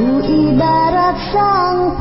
Lalu ibarat sang